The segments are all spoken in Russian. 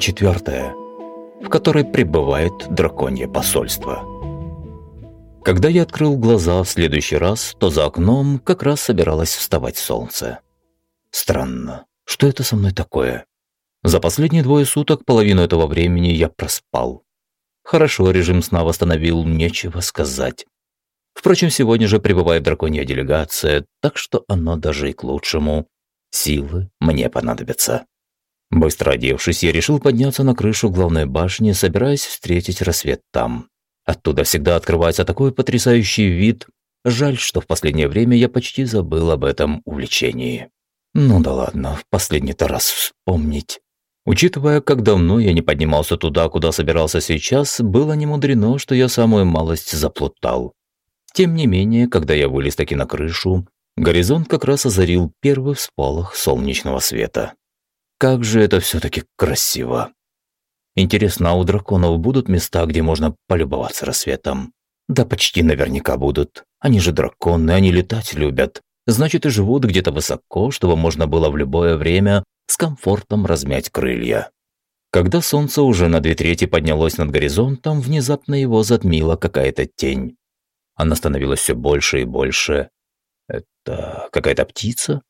Глава 4, в которой пребывает драконье посольство. Когда я открыл глаза в следующий раз, то за окном как раз собиралось вставать солнце. Странно, что это со мной такое? За последние двое суток половину этого времени я проспал. Хорошо режим сна восстановил, нечего сказать. Впрочем, сегодня же прибывает драконья делегация, так что оно даже и к лучшему. Силы мне понадобятся. Быстро одевшись, я решил подняться на крышу главной башни, собираясь встретить рассвет там. Оттуда всегда открывается такой потрясающий вид. Жаль, что в последнее время я почти забыл об этом увлечении. Ну да ладно, в последний-то раз вспомнить. Учитывая, как давно я не поднимался туда, куда собирался сейчас, было не мудрено, что я самую малость заплутал. Тем не менее, когда я вылез таки на крышу, горизонт как раз озарил первый всполох солнечного света. Как же это все-таки красиво. Интересно, а у драконов будут места, где можно полюбоваться рассветом? Да почти наверняка будут. Они же драконы, они летать любят. Значит, и живут где-то высоко, чтобы можно было в любое время с комфортом размять крылья. Когда солнце уже на две трети поднялось над горизонтом, внезапно его затмила какая-то тень. Она становилась все больше и больше. Это какая-то птица?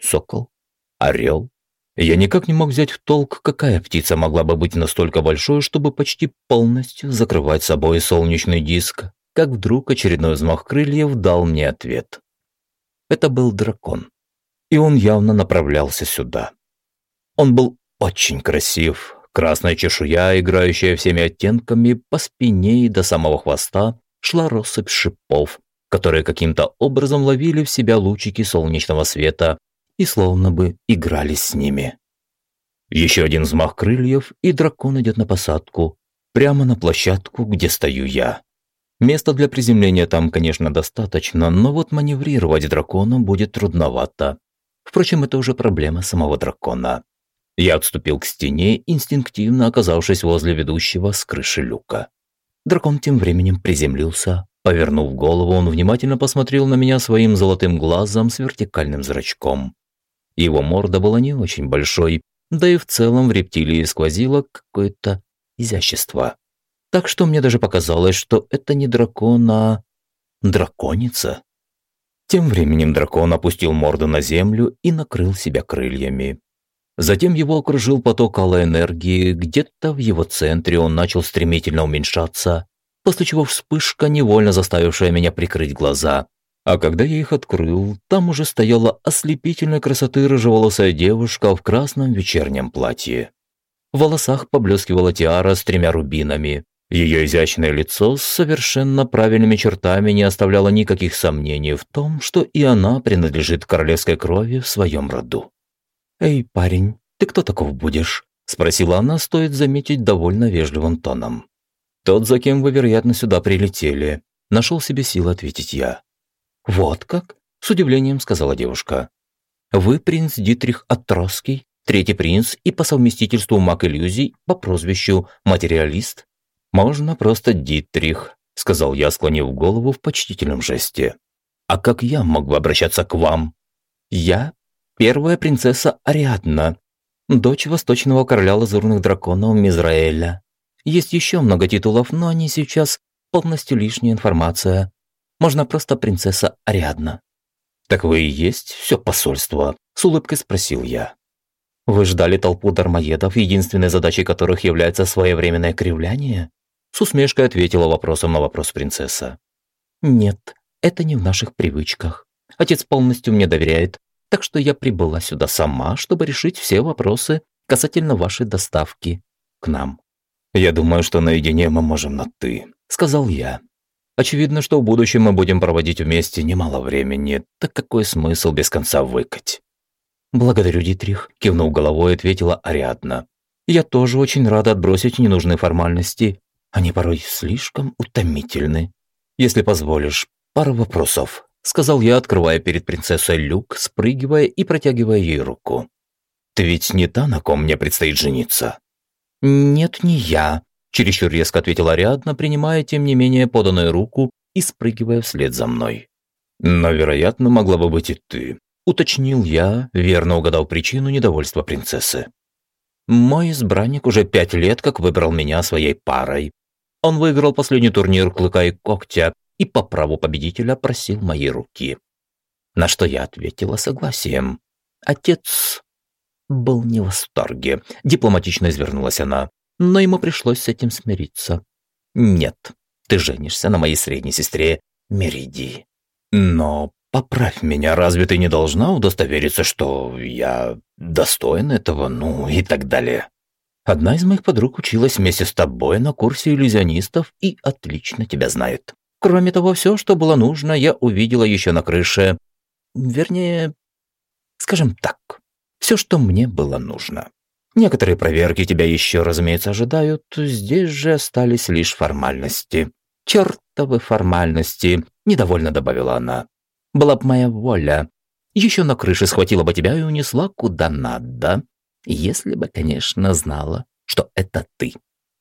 Сокол? Орел? Я никак не мог взять в толк, какая птица могла бы быть настолько большой, чтобы почти полностью закрывать собой солнечный диск, как вдруг очередной взмах крыльев дал мне ответ. Это был дракон. И он явно направлялся сюда. Он был очень красив. Красная чешуя, играющая всеми оттенками, по спине и до самого хвоста шла россыпь шипов, которые каким-то образом ловили в себя лучики солнечного света и словно бы играли с ними. Еще один взмах крыльев, и дракон идет на посадку, прямо на площадку, где стою я. Места для приземления там, конечно, достаточно, но вот маневрировать дракону будет трудновато. Впрочем, это уже проблема самого дракона. Я отступил к стене, инстинктивно оказавшись возле ведущего с крыши люка. Дракон тем временем приземлился. Повернув голову, он внимательно посмотрел на меня своим золотым глазом с вертикальным зрачком. Его морда была не очень большой, да и в целом в рептилии сквозило какое-то изящество. Так что мне даже показалось, что это не дракон, а драконица. Тем временем дракон опустил морду на землю и накрыл себя крыльями. Затем его окружил поток алой энергии, где-то в его центре он начал стремительно уменьшаться, после чего вспышка, невольно заставившая меня прикрыть глаза, а когда я их открыл, там уже стояла ослепительной красоты рыжеволосая девушка в красном вечернем платье. В волосах поблескивала тиара с тремя рубинами. Ее изящное лицо с совершенно правильными чертами не оставляло никаких сомнений в том, что и она принадлежит королевской крови в своем роду. «Эй, парень, ты кто таков будешь?» – спросила она, стоит заметить довольно вежливым тоном. «Тот, за кем вы, вероятно, сюда прилетели», – нашел себе силы ответить я. «Вот как?» – с удивлением сказала девушка. «Вы принц Дитрих Атроский, третий принц и по совместительству маг иллюзий по прозвищу Материалист?» «Можно просто Дитрих», – сказал я, склонив голову в почтительном жесте. «А как я мог бы обращаться к вам?» «Я первая принцесса Ариадна, дочь восточного короля лазурных драконов Мизраэля. Есть еще много титулов, но они сейчас полностью лишняя информация. Можно просто принцесса Ариадна». «Так вы и есть все посольство?» – с улыбкой спросил я. «Вы ждали толпу дармоедов, единственной задачей которых является своевременное кривляние?» С усмешкой ответила вопросом на вопрос принцесса. «Нет, это не в наших привычках. Отец полностью мне доверяет, так что я прибыла сюда сама, чтобы решить все вопросы касательно вашей доставки к нам». «Я думаю, что наедине мы можем на «ты», — сказал я. Очевидно, что в будущем мы будем проводить вместе немало времени, так какой смысл без конца выкать? «Благодарю, Дитрих», – кивнув головой, ответила Ариадна. «Я тоже очень рада отбросить ненужные формальности. Они порой слишком утомительны. Если позволишь, пара вопросов», – сказал я, открывая перед принцессой люк, спрыгивая и протягивая ей руку. «Ты ведь не та, на ком мне предстоит жениться?» «Нет, не я», Чересчур резко ответила Ариадна, принимая, тем не менее, поданную руку и спрыгивая вслед за мной. «Но, вероятно, могла бы быть и ты», – уточнил я, верно угадал причину недовольства принцессы. Мой избранник уже пять лет как выбрал меня своей парой. Он выиграл последний турнир Клыка и Когтя и по праву победителя просил моей руки. На что я ответила согласием. Отец был не в восторге. Дипломатично извернулась она. Но ему пришлось с этим смириться. Нет, ты женишься на моей средней сестре Мериди. Но поправь меня, разве ты не должна удостовериться, что я достоин этого, ну и так далее? Одна из моих подруг училась вместе с тобой на курсе иллюзионистов и отлично тебя знает. Кроме того, все, что было нужно, я увидела еще на крыше. Вернее, скажем так, все, что мне было нужно. Некоторые проверки тебя еще, разумеется, ожидают, здесь же остались лишь формальности. Чертовы формальности, недовольно добавила она. Была б моя воля. Еще на крыше схватила бы тебя и унесла куда надо. Если бы, конечно, знала, что это ты.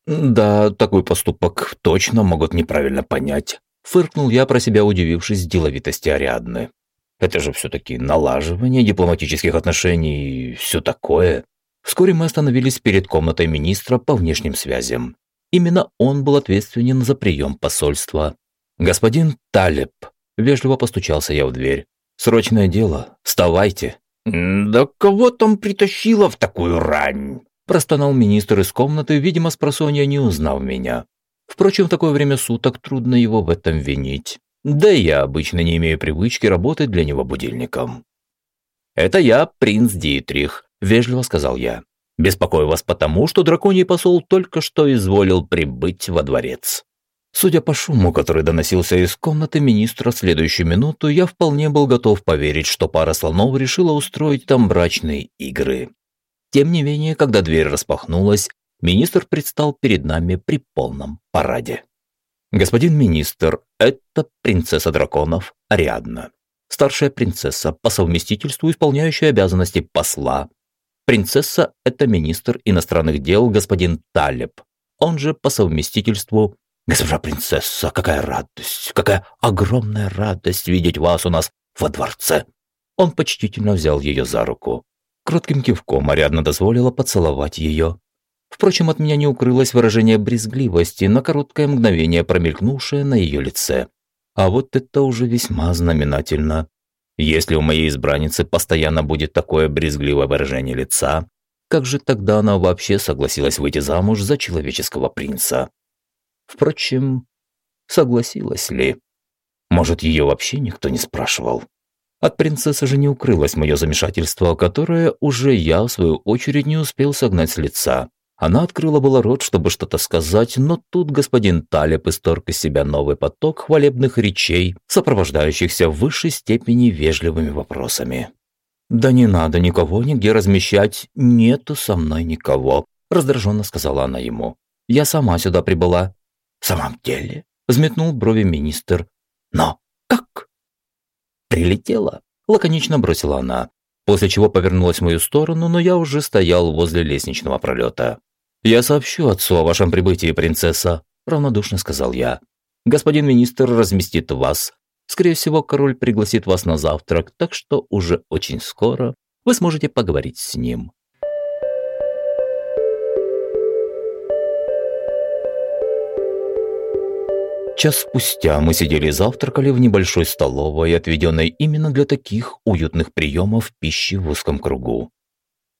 Да, такой поступок точно могут неправильно понять. Фыркнул я про себя, удивившись деловитости Ариадны. Это же все-таки налаживание дипломатических отношений и все такое. Вскоре мы остановились перед комнатой министра по внешним связям. Именно он был ответственен за прием посольства. «Господин Талеб», – вежливо постучался я в дверь. «Срочное дело. Вставайте». «Да кого там притащило в такую рань?» – простонал министр из комнаты, видимо, с просонья не узнав меня. Впрочем, в такое время суток трудно его в этом винить. Да и я обычно не имею привычки работать для него будильником. «Это я, принц Дитрих», – вежливо сказал я. «Беспокою вас потому, что драконий посол только что изволил прибыть во дворец». Судя по шуму, который доносился из комнаты министра в следующую минуту, я вполне был готов поверить, что пара слонов решила устроить там брачные игры. Тем не менее, когда дверь распахнулась, министр предстал перед нами при полном параде. «Господин министр, это принцесса драконов Ариадна, старшая принцесса, по совместительству исполняющая обязанности посла. Принцесса – это министр иностранных дел господин Талеб, он же по совместительству «Госпожа принцесса, какая радость, какая огромная радость видеть вас у нас во дворце!» Он почтительно взял ее за руку. Кротким кивком Ариадна дозволила поцеловать ее. Впрочем, от меня не укрылось выражение брезгливости, на короткое мгновение промелькнувшее на ее лице. А вот это уже весьма знаменательно. Если у моей избранницы постоянно будет такое брезгливое выражение лица, как же тогда она вообще согласилась выйти замуж за человеческого принца? Впрочем, согласилась ли? Может, ее вообще никто не спрашивал? От принцессы же не укрылось мое замешательство, которое уже я, в свою очередь, не успел согнать с лица. Она открыла было рот, чтобы что-то сказать, но тут господин Талеб исторг из себя новый поток хвалебных речей, сопровождающихся в высшей степени вежливыми вопросами. «Да не надо никого нигде размещать, нету со мной никого», раздраженно сказала она ему. «Я сама сюда прибыла». «В самом деле?» взметнул брови министр. «Но как?» «Прилетела», лаконично бросила она, после чего повернулась в мою сторону, но я уже стоял возле лестничного пролета. «Я сообщу отцу о вашем прибытии, принцесса», – равнодушно сказал я. «Господин министр разместит вас. Скорее всего, король пригласит вас на завтрак, так что уже очень скоро вы сможете поговорить с ним». Час спустя мы сидели и завтракали в небольшой столовой, отведенной именно для таких уютных приемов пищи в узком кругу.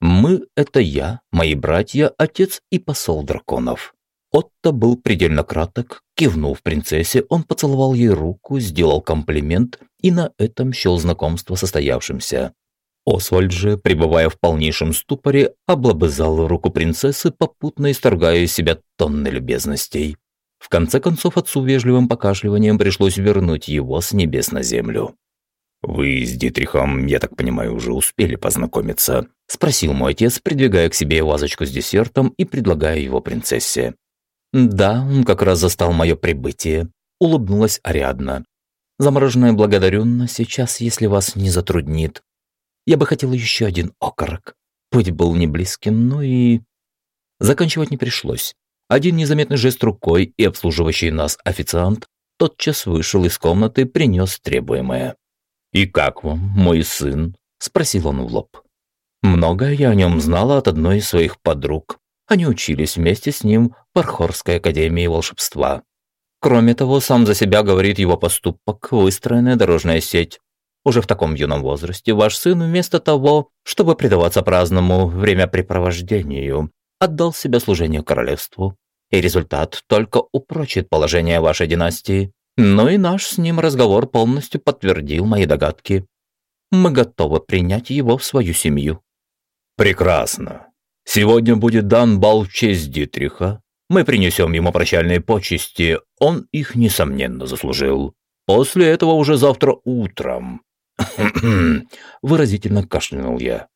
Мы – это я, мои братья, отец и посол драконов. Отто был предельно краток, кивнув принцессе, он поцеловал ей руку, сделал комплимент и на этом счел знакомство состоявшимся. Освальд же, пребывая в полнейшем ступоре, облобызал руку принцессы, попутно исторгая из себя тонны любезностей. В конце концов, отцу вежливым покашливанием пришлось вернуть его с небес на землю. «Вы с Дитрихом, я так понимаю, уже успели познакомиться?» – спросил мой отец, придвигая к себе вазочку с десертом и предлагая его принцессе. «Да, он как раз застал мое прибытие», – улыбнулась Ариадна. «Замороженное благодарю, сейчас, если вас не затруднит. Я бы хотела еще один окорок. Путь был не близким, но и...» Заканчивать не пришлось. Один незаметный жест рукой и обслуживающий нас официант тотчас вышел из комнаты, принес требуемое. «И как вам, мой сын?» – спросил он в лоб. Многое я о нем знала от одной из своих подруг. Они учились вместе с ним в Архорской академии волшебства. Кроме того, сам за себя говорит его поступок, выстроенная дорожная сеть. Уже в таком юном возрасте ваш сын вместо того, чтобы предаваться праздному времяпрепровождению, отдал себя служению королевству. И результат только упрочит положение вашей династии. Но и наш с ним разговор полностью подтвердил мои догадки. Мы готовы принять его в свою семью. Прекрасно. Сегодня будет дан бал в честь Дитриха. Мы принесем ему прощальные почести, он их, несомненно, заслужил. После этого уже завтра утром. Выразительно кашлянул я.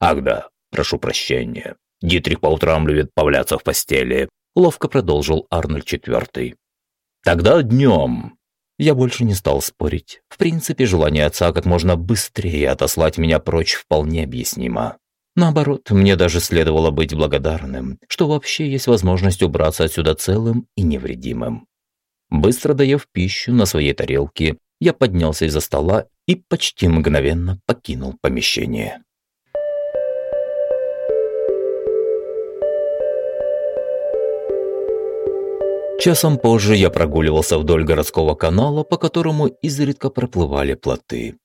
Ах да, прошу прощения. Дитрих по утрам любит повляться в постели. Ловко продолжил Арнольд IV. Тогда днем. Я больше не стал спорить. В принципе, желание отца как можно быстрее отослать меня прочь вполне объяснимо. Наоборот, мне даже следовало быть благодарным, что вообще есть возможность убраться отсюда целым и невредимым. Быстро доев пищу на своей тарелке, я поднялся из-за стола и почти мгновенно покинул помещение. Часом позже я прогуливался вдоль городского канала, по которому изредка проплывали плоты.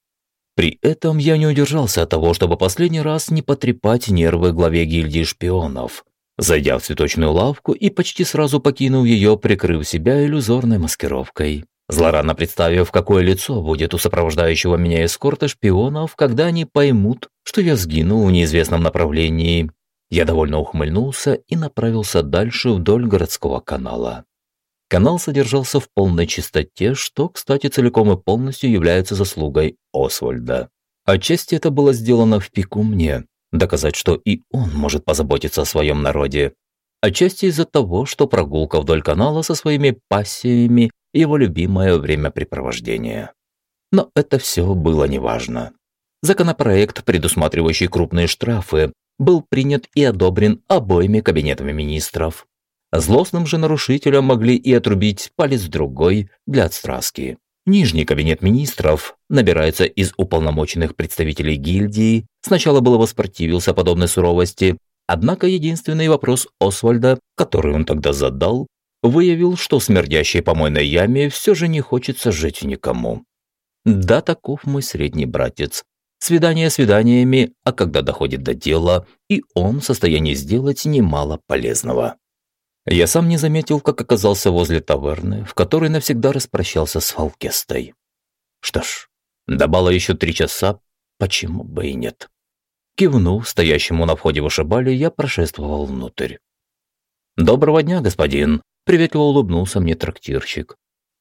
При этом я не удержался от того, чтобы последний раз не потрепать нервы главе гильдии шпионов, зайдя в цветочную лавку и почти сразу покинув ее, прикрыв себя иллюзорной маскировкой. Злорадно представив, какое лицо будет у сопровождающего меня эскорта шпионов, когда они поймут, что я сгинул в неизвестном направлении, я довольно ухмыльнулся и направился дальше вдоль городского канала. Канал содержался в полной чистоте, что, кстати, целиком и полностью является заслугой Освальда. Отчасти это было сделано в пику мне, доказать, что и он может позаботиться о своем народе. Отчасти из-за того, что прогулка вдоль канала со своими пассиями – его любимое времяпрепровождение. Но это все было неважно. Законопроект, предусматривающий крупные штрафы, был принят и одобрен обоими кабинетами министров. Злостным же нарушителям могли и отрубить палец другой для отстраски. Нижний кабинет министров набирается из уполномоченных представителей гильдии, сначала было воспротивился подобной суровости, однако единственный вопрос Освальда, который он тогда задал, выявил, что в смердящей помойной яме все же не хочется жить никому. Да, таков мой средний братец. Свидания свиданиями, а когда доходит до дела, и он в состоянии сделать немало полезного. Я сам не заметил, как оказался возле таверны, в которой навсегда распрощался с Фалкестой. Что ж, до бала еще три часа, почему бы и нет. Кивнув стоящему на входе вышибали, я прошествовал внутрь. «Доброго дня, господин!» – приветливо улыбнулся мне трактирщик.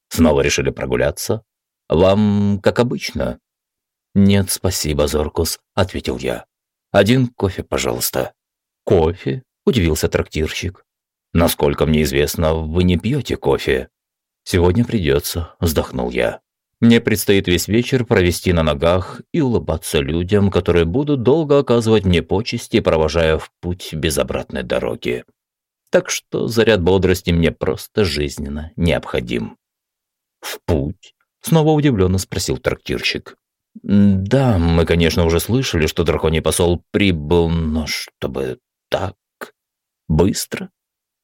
«Снова решили прогуляться? Вам как обычно?» «Нет, спасибо, Зоркус», – ответил я. «Один кофе, пожалуйста». «Кофе?» – удивился трактирщик. Насколько мне известно, вы не пьете кофе. Сегодня придется, вздохнул я. Мне предстоит весь вечер провести на ногах и улыбаться людям, которые будут долго оказывать мне почести, провожая в путь без обратной дороги. Так что заряд бодрости мне просто жизненно необходим. «В путь?» – снова удивленно спросил трактирщик. «Да, мы, конечно, уже слышали, что драконий посол прибыл, но чтобы так быстро?»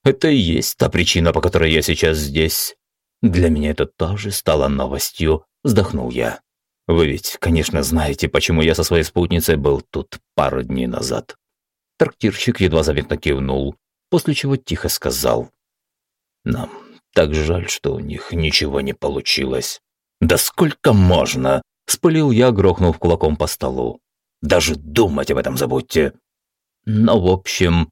Это и есть та причина, по которой я сейчас здесь. Для меня это тоже стало новостью, вздохнул я. Вы ведь, конечно, знаете, почему я со своей спутницей был тут пару дней назад. Трактирщик едва заметно кивнул, после чего тихо сказал. Нам так жаль, что у них ничего не получилось. Да сколько можно? Спылил я, грохнув кулаком по столу. Даже думать об этом забудьте. Но, в общем,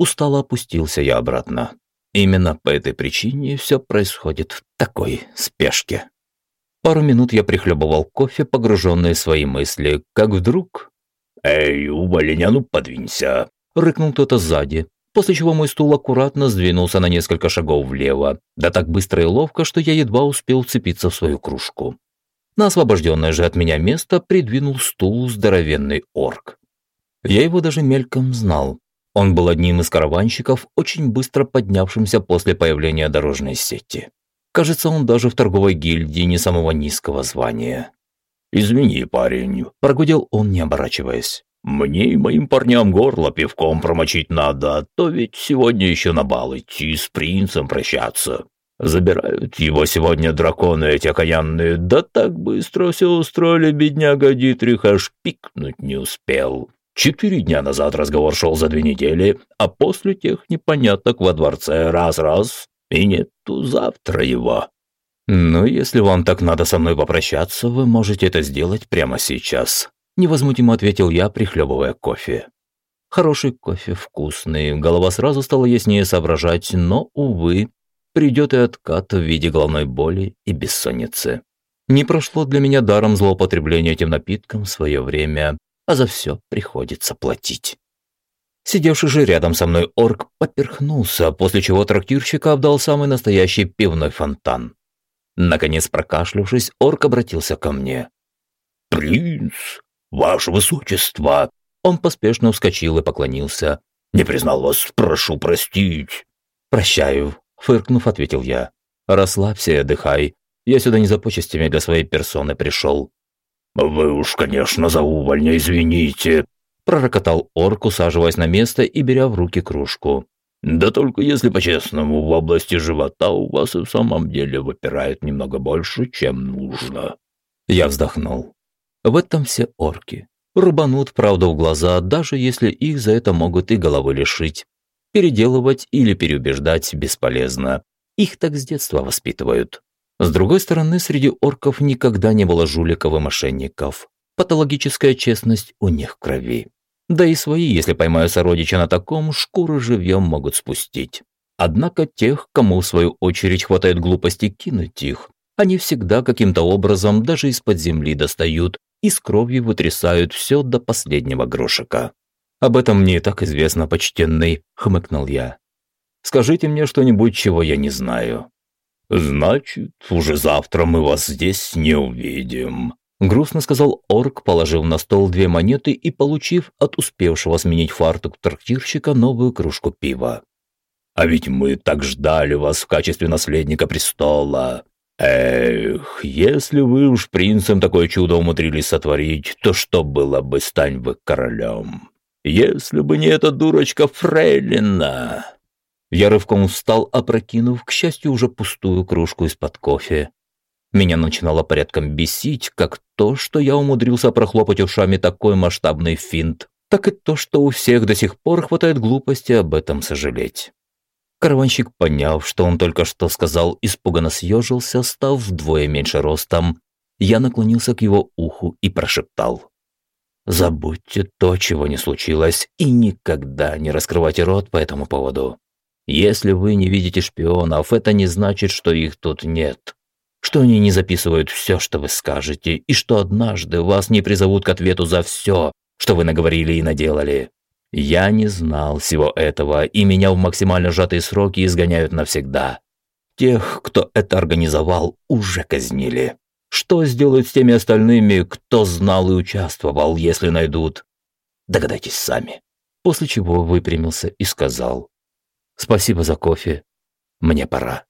Устало опустился я обратно. Именно по этой причине все происходит в такой спешке. Пару минут я прихлебывал кофе, погруженный в свои мысли, как вдруг... «Эй, увольня, ну подвинься!» — рыкнул кто-то сзади, после чего мой стул аккуратно сдвинулся на несколько шагов влево, да так быстро и ловко, что я едва успел вцепиться в свою кружку. На освобожденное же от меня место придвинул стул здоровенный орк. Я его даже мельком знал, он был одним из караванщиков, очень быстро поднявшимся после появления дорожной сети. Кажется, он даже в торговой гильдии не самого низкого звания. «Извини, парень», – прогудел он, не оборачиваясь. Мне и моим парням горло пивком промочить надо, а то ведь сегодня еще на бал идти с принцем прощаться. Забирают его сегодня драконы эти окаянные, да так быстро все устроили, бедняга Дитрих, аж пикнуть не успел. Четыре дня назад разговор шел за две недели, а после тех непоняток во дворце раз-раз, и нету завтра его. «Ну, если вам так надо со мной попрощаться, вы можете это сделать прямо сейчас», невозмутимо ответил я, прихлебывая кофе. Хороший кофе, вкусный, голова сразу стала яснее соображать, но, увы, придет и откат в виде головной боли и бессонницы. Не прошло для меня даром злоупотребление этим напитком в свое время, а за все приходится платить. Сидевший же рядом со мной орк поперхнулся, после чего трактирщика обдал самый настоящий пивной фонтан. Наконец прокашлявшись, орк обратился ко мне. «Принц, ваше высочество!» Он поспешно вскочил и поклонился. «Не признал вас, прошу простить». «Прощаю», — фыркнув, ответил я. «Расслабься и отдыхай. Я сюда не за почестями для своей персоны пришел». «Вы уж, конечно, за увольня извините», – пророкотал орк, усаживаясь на место и беря в руки кружку. «Да только если по-честному, в области живота у вас и в самом деле выпирает немного больше, чем нужно». Я вздохнул. В этом все орки. Рубанут правду в глаза, даже если их за это могут и головы лишить. Переделывать или переубеждать бесполезно. Их так с детства воспитывают. С другой стороны, среди орков никогда не было жуликов и мошенников. Патологическая честность у них крови. Да и свои, если поймают сородича на таком, шкуры живьем могут спустить. Однако тех, кому в свою очередь хватает глупости кинуть их, они всегда каким-то образом даже из-под земли достают и с кровью вытрясают все до последнего грошика. «Об этом мне и так известно, почтенный», — хмыкнул я. «Скажите мне что-нибудь, чего я не знаю». «Значит, уже завтра мы вас здесь не увидим», – грустно сказал орк, положив на стол две монеты и получив от успевшего сменить фартук трактирщика новую кружку пива. «А ведь мы так ждали вас в качестве наследника престола. Эх, если вы уж принцем такое чудо умудрились сотворить, то что было бы, стань вы королем? Если бы не эта дурочка Фрейлина!» Я рывком встал, опрокинув, к счастью, уже пустую кружку из-под кофе. Меня начинало порядком бесить, как то, что я умудрился прохлопать ушами такой масштабный финт, так и то, что у всех до сих пор хватает глупости об этом сожалеть. Караванщик, поняв, что он только что сказал, испуганно съежился, став вдвое меньше ростом. Я наклонился к его уху и прошептал. «Забудьте то, чего не случилось, и никогда не раскрывайте рот по этому поводу. Если вы не видите шпионов, это не значит, что их тут нет. Что они не записывают все, что вы скажете, и что однажды вас не призовут к ответу за все, что вы наговорили и наделали. Я не знал всего этого, и меня в максимально сжатые сроки изгоняют навсегда. Тех, кто это организовал, уже казнили. Что сделают с теми остальными, кто знал и участвовал, если найдут? Догадайтесь сами. После чего выпрямился и сказал. Спасибо за кофе. Мне пора.